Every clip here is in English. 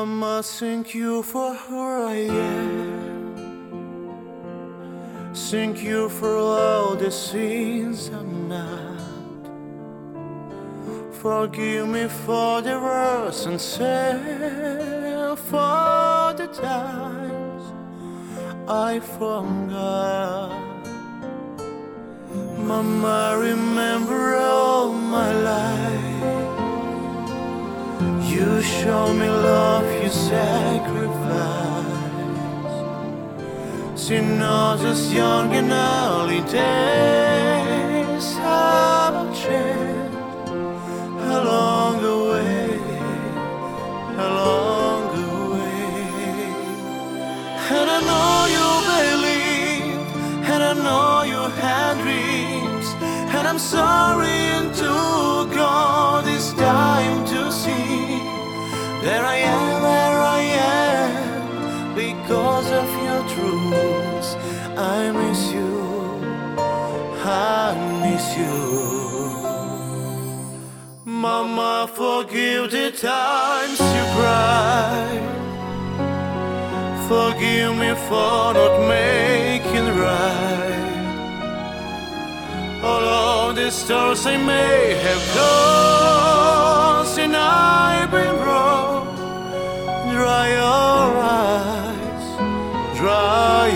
Mama, thank you for who I am. Thank you for all the sins I'm not. Forgive me for the words and say for the times I forgot. Mama, remember all my life. You show me love, sacrifice. See, not just young and early days have changed along the way, along the way. And I know you believe, and I know you had dreams, and I'm sorry to God this time to see that I because of your truth. I miss you, I miss you. Mama, forgive the times you cried. Forgive me for not making right. All of the stars I may have crossed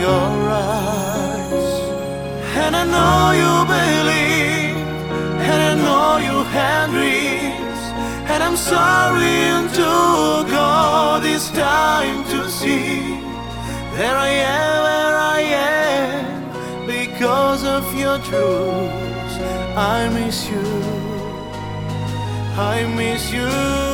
your eyes. And I know you believe, and I know you had dreams. And I'm sorry to God this time to see that I am where I am because of your truth. I miss you. I miss you.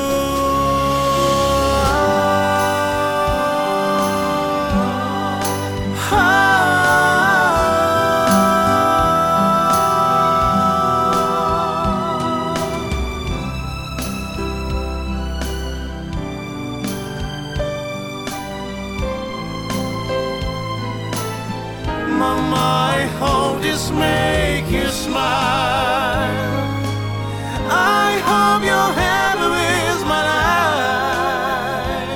Mama, I hope this make you smile. I hope you're happy with my life.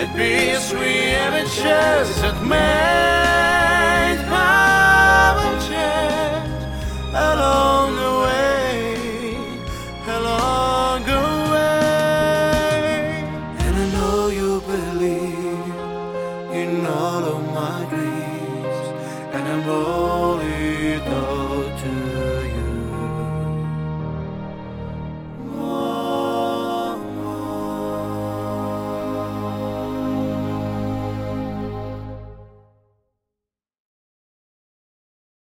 At peace we have a chance that made have a chance along the way, along the way. And I know you believe in all of my dreams, only it to